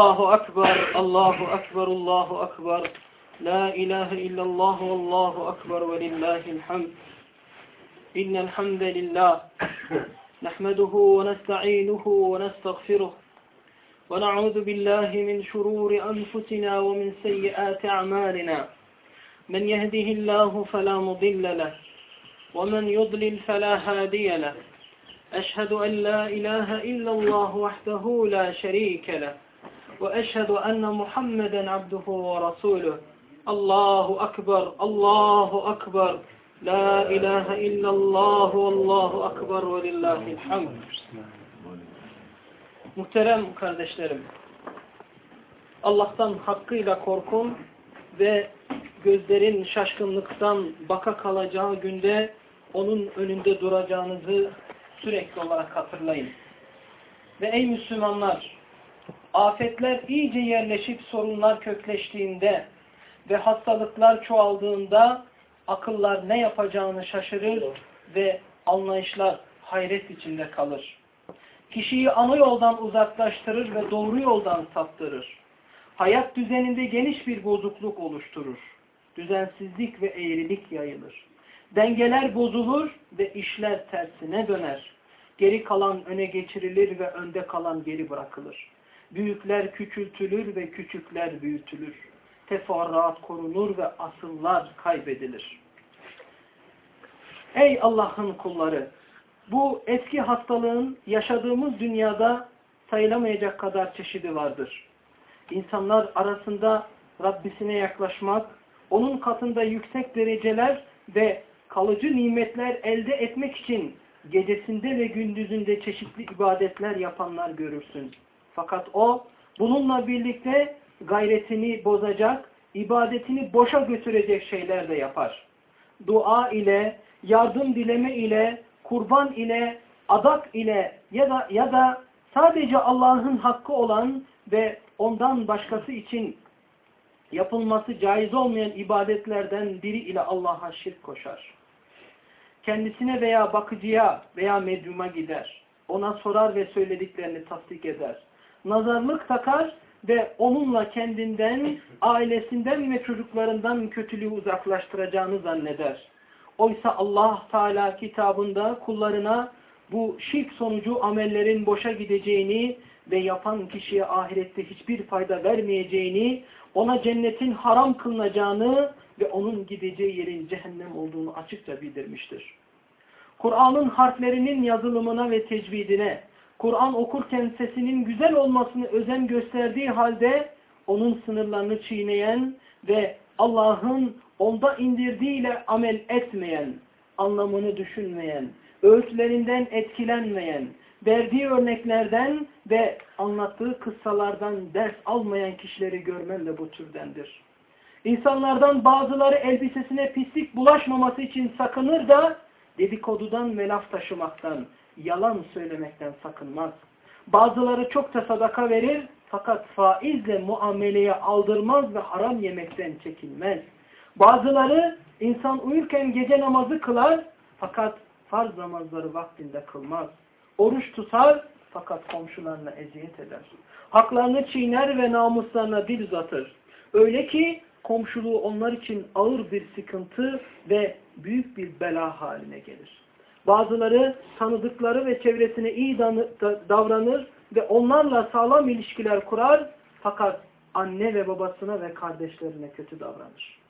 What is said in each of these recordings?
الله أكبر الله أكبر الله أكبر. لا إله إلا الله والله أكبر ولله الحمد. إن الحمد لله. نحمده ونستعينه ونستغفره. ونعوذ بالله من شرور أنفسنا ومن سيئات أعمالنا. من يهده الله فلا مضل له ومن يضلل فلا هادي له. أشهد أن لا إله إلا الله وحده لا شريك له. وأشهد أن محمدا عبده ورسوله الله أكبر الله أكبر لا إله إلا الله والله أكبر ولله الحمد Muhterem kardeşlerim, Allah'tan hakkıyla korkun ve gözlerin şaşkınlıktan baka kalacağı günde onun önünde duracağınızı sürekli olarak hatırlayın. Ve ey Müslümanlar, afetler iyice yerleşip sorunlar kökleştiğinde ve hastalıklar çoğaldığında akıllar ne yapacağını şaşırır ve anlayışlar hayret içinde kalır. Kişiyi ana yoldan uzaklaştırır ve doğru yoldan saptırır. Hayat düzeninde geniş bir bozukluk oluşturur. Düzensizlik ve eğrilik yayılır. Dengeler bozulur ve işler tersine döner. Geri kalan öne geçirilir ve önde kalan geri bırakılır. Büyükler küçültülür ve küçükler büyütülür. Teferruat korunur ve asıllar kaybedilir. Ey Allah'ın kulları! Bu eski hastalığın yaşadığımız dünyada sayılamayacak kadar çeşidi vardır. İnsanlar arasında Rabbisine yaklaşmak, onun katında yüksek dereceler ve kalıcı nimetler elde etmek için gecesinde ve gündüzünde çeşitli ibadetler yapanlar görürsün. Fakat o bununla birlikte gayretini bozacak, ibadetini boşa götürecek şeyler de yapar. Dua ile, yardım dileme ile, kurban ile, adak ile ya da ya da sadece Allah'ın hakkı olan ve ondan başkası için yapılması caiz olmayan ibadetlerden biri ile Allah'a şirk koşar. Kendisine veya bakıcıya veya medyuma gider. Ona sorar ve söylediklerini tasdik eder. Nazarlık takar ve onunla kendinden, ailesinden ve çocuklarından kötülüğü uzaklaştıracağını zanneder. Oysa Allah Teala kitabında kullarına bu şirk sonucu amellerin boşa gideceğini ve yapan kişiye ahirette hiçbir fayda vermeyeceğini, ona cennetin haram kılınacağını ve onun gideceği yerin cehennem olduğunu açıkça bildirmiştir. Kur'an'ın harflerinin yazılımına ve tecvidine, Kur'an okurken sesinin güzel olmasını özen gösterdiği halde onun sınırlarını çiğneyen ve Allah'ın onda indirdiğiyle amel etmeyen, anlamını düşünmeyen, öğütlerinden etkilenmeyen, verdiği örneklerden ve anlattığı kıssalardan ders almayan kişileri görmen de bu türdendir. İnsanlardan bazıları elbisesine pislik bulaşmaması için sakınır da dedikodudan ve taşımaktan, yalan söylemekten sakınmaz. Bazıları çok da sadaka verir fakat faizle muameleye aldırmaz ve haram yemekten çekinmez. Bazıları insan uyurken gece namazı kılar fakat farz namazları vaktinde kılmaz. Oruç tutar fakat komşularına eziyet eder. Haklarını çiğner ve namuslarına dil uzatır. Öyle ki komşuluğu onlar için ağır bir sıkıntı ve büyük bir bela haline gelir. Bazıları tanıdıkları ve çevresine iyi davranır ve onlarla sağlam ilişkiler kurar fakat anne ve babasına ve kardeşlerine kötü davranır.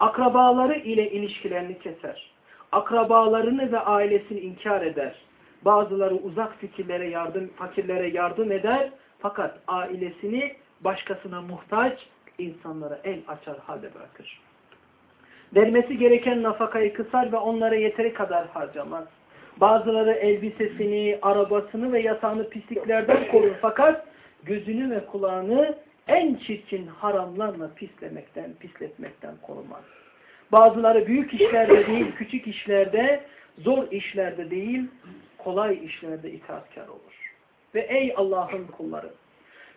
Akrabaları ile ilişkilerini keser. Akrabalarını ve ailesini inkar eder. Bazıları uzak fikirlere yardım, fakirlere yardım eder. Fakat ailesini başkasına muhtaç insanlara el açar halde bırakır. Vermesi gereken nafakayı kısar ve onlara yeteri kadar harcamaz. Bazıları elbisesini, arabasını ve yatağını pisliklerden korur fakat gözünü ve kulağını en çirkin haramlarla pislemekten, pisletmekten korumaz. Bazıları büyük işlerde değil, küçük işlerde, zor işlerde değil, kolay işlerde itaatkar olur. Ve ey Allah'ın kulları!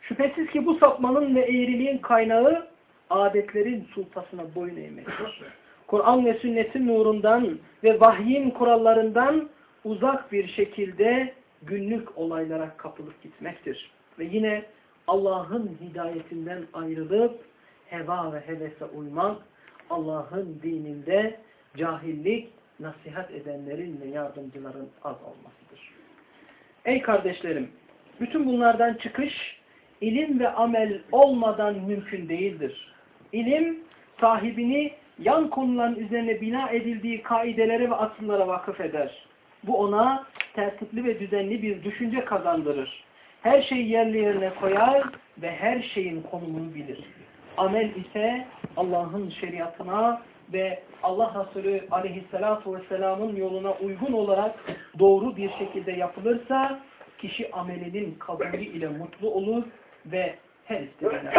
Şüphesiz ki bu sapmanın ve eğriliğin kaynağı adetlerin sultasına boyun eğmektir. Kur'an ve sünnetin nurundan ve vahyin kurallarından uzak bir şekilde günlük olaylara kapılıp gitmektir. Ve yine Allah'ın hidayetinden ayrılıp heva ve hevese uymak, Allah'ın dininde cahillik, nasihat edenlerin ve yardımcıların az olmasıdır. Ey kardeşlerim, bütün bunlardan çıkış, ilim ve amel olmadan mümkün değildir. İlim, sahibini yan konuların üzerine bina edildiği kaidelere ve asıllara vakıf eder. Bu ona tertipli ve düzenli bir düşünce kazandırır. Her şeyi yerli yerine koyar ve her şeyin konumunu bilir. Amel ise Allah'ın şeriatına ve Allah Resulü aleyhissalatu vesselamın yoluna uygun olarak doğru bir şekilde yapılırsa kişi amelinin kabulü ile mutlu olur ve her istediğine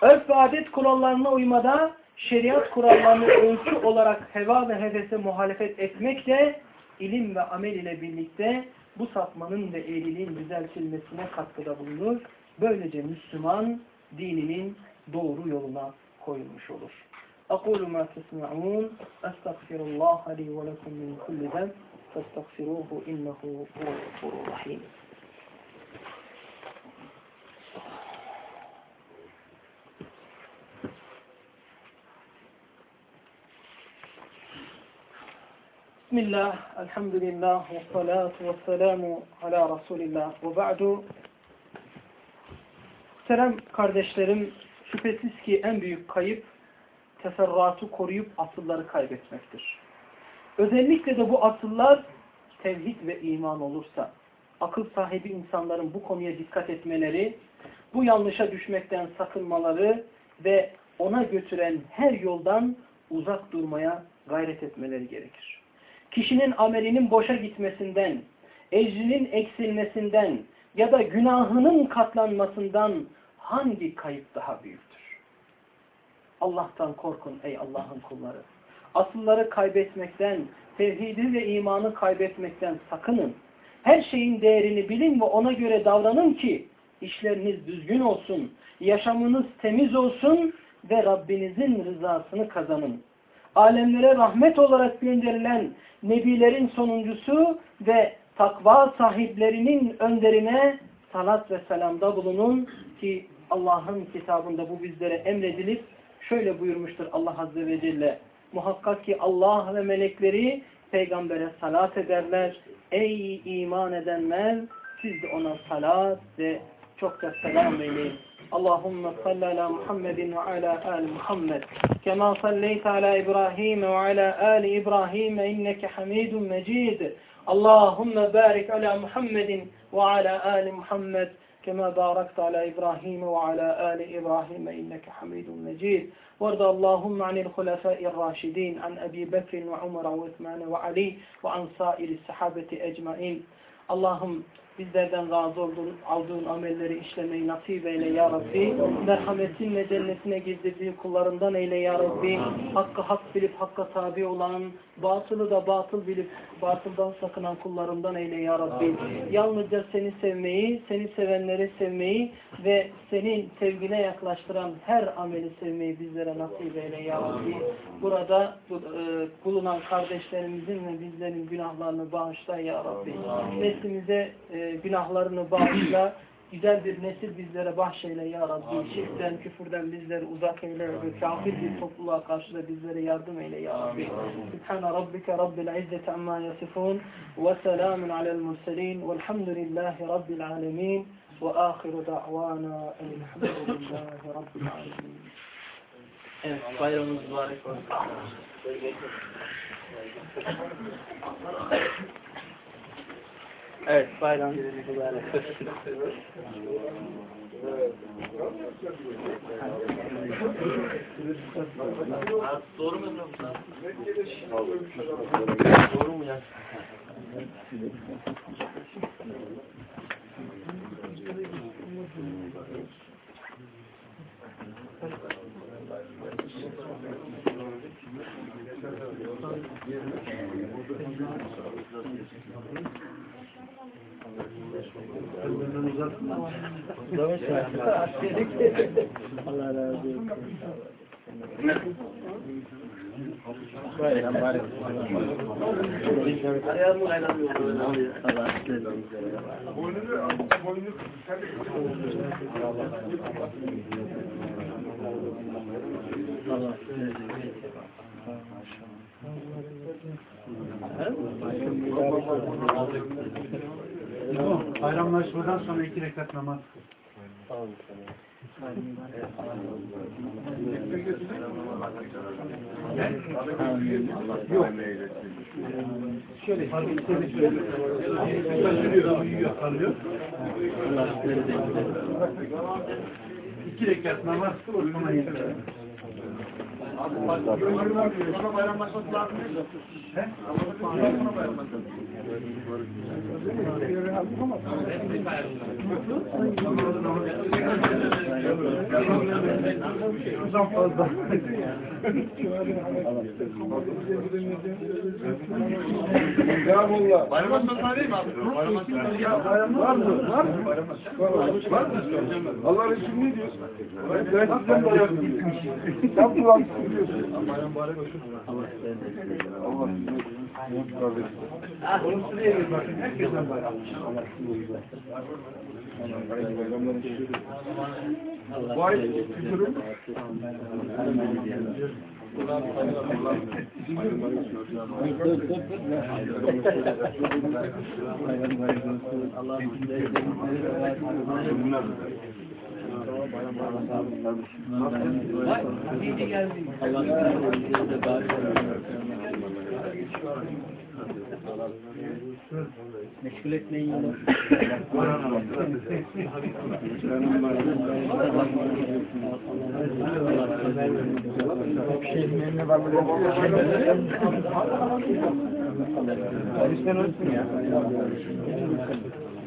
Örf ve adet kurallarına uymada şeriat kurallarını ölçü olarak heva ve hevese muhalefet etmek de ilim ve amel ile birlikte bu sapmanın ve eğriliğin düzeltilmesine katkıda bulunur. Böylece Müslüman dininin doğru yoluna koyulmuş olur. أقول ما تسمعون أستغفر الله لي ولكم من كل ذنب فاستغفروه إنه هو الغفور الرحيم Bismillah, elhamdülillah, ve salatu ve selamu ala Resulillah ve ba'du. Muhterem kardeşlerim, şüphesiz ki en büyük kayıp, teferruatı koruyup asılları kaybetmektir. Özellikle de bu asıllar tevhid ve iman olursa, akıl sahibi insanların bu konuya dikkat etmeleri, bu yanlışa düşmekten sakınmaları ve ona götüren her yoldan uzak durmaya gayret etmeleri gerekir. Kişinin amelinin boşa gitmesinden, ecrinin eksilmesinden ya da günahının katlanmasından hangi kayıp daha büyüktür? Allah'tan korkun ey Allah'ın kulları. Asılları kaybetmekten, tevhidi ve imanı kaybetmekten sakının. Her şeyin değerini bilin ve ona göre davranın ki işleriniz düzgün olsun, yaşamınız temiz olsun ve Rabbinizin rızasını kazanın. Alemlere rahmet olarak gönderilen nebilerin sonuncusu ve takva sahiplerinin önderine salat ve selamda bulunun ki Allah'ın kitabında bu bizlere emredilip şöyle buyurmuştur Allah Azze ve Celle. Muhakkak ki Allah ve melekleri peygambere salat ederler. Ey iman edenler siz de ona salat ve çok da selam eyleyin. اللهم صل على محمد وعلى آل محمد. كما صليت على إبراهيم وعلى آل إبراهيم إنك حميد مجيد. اللهم بارك على محمد وعلى آل محمد. كما باركت على إبراهيم وعلى آل إبراهيم إنك حميد مجيد. وارض اللهم عن الخلفاء الراشدين عن أبي بكر وعمر وعثمان وعلي وعن سائر الصحابة أجمعين. اللهم bizlerden razı olduğun, aldığın amelleri işlemeyi nasip eyle ya Rabbi. Merhametinle cennetine girdirdiğin kullarından eyle ya Rabbi. Hakkı hak bilip hakka tabi olan, batılı da batıl bilip batıldan sakınan kullarından eyle ya Rabbi. Yalnızca seni sevmeyi, seni sevenleri sevmeyi ve senin sevgine yaklaştıran her ameli sevmeyi bizlere nasip eyle ya Rabbi. Burada e, bulunan kardeşlerimizin ve bizlerin günahlarını bağışla ya Rabbi. Neslimize e, günahlarını bağışla. Güzel bir nesil bizlere bahşeyle ya Rabbi. Şirkten, küfürden bizleri uzak eyle ve kafir bir topluluğa karşı da bizlere yardım eyle ya Rabbi. Subhane Rabbike Rabbil İzzeti amma yasifun ve selamun alel murselin velhamdülillahi Rabbil alemin. وآخر دعوانا أن الحمد لله رب العالمين Evet, bayramınız mübarek olsun. Evet, bayram mübarek olsun. Doğru mu? Doğru mu ya? Allah razı olsun. Bayram bayram. Ayağımı kaynamıyorum. Allah Allah Bayramlaşmadan sonra iki rekat namaz. Yok. Şöyle. İki rekat namaz kıl, sonra yeter. Devamullah. Bayramlaşması değil mi abi? Var mı? Var mı? Var mı? Allah Resulü ne diyor? Ben sizden bayram diyor. Kulağını diyorsun. Bayram bayram olsun. Allah Allah. Allah ay kültürün Meşgul etmeyin yolu. Sen olsun ya.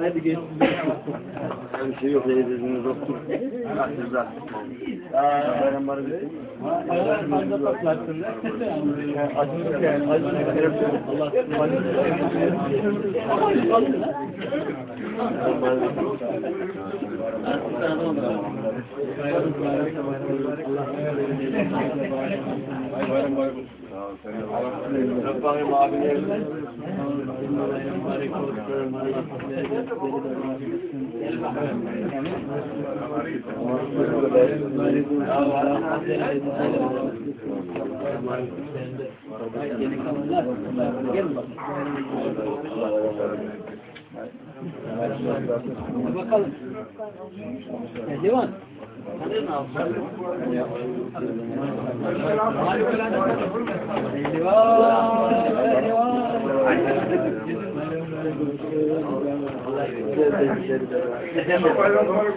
Hadi geçsin. Bir şey yok, eliniz doktor. Güzel. Bayram var bir Allah fazla toplarsın. Acı yani. Acı Allah Bayram bayram. Rabbim abilerine. Bakalım. Divan. Divan. Bayram bayram.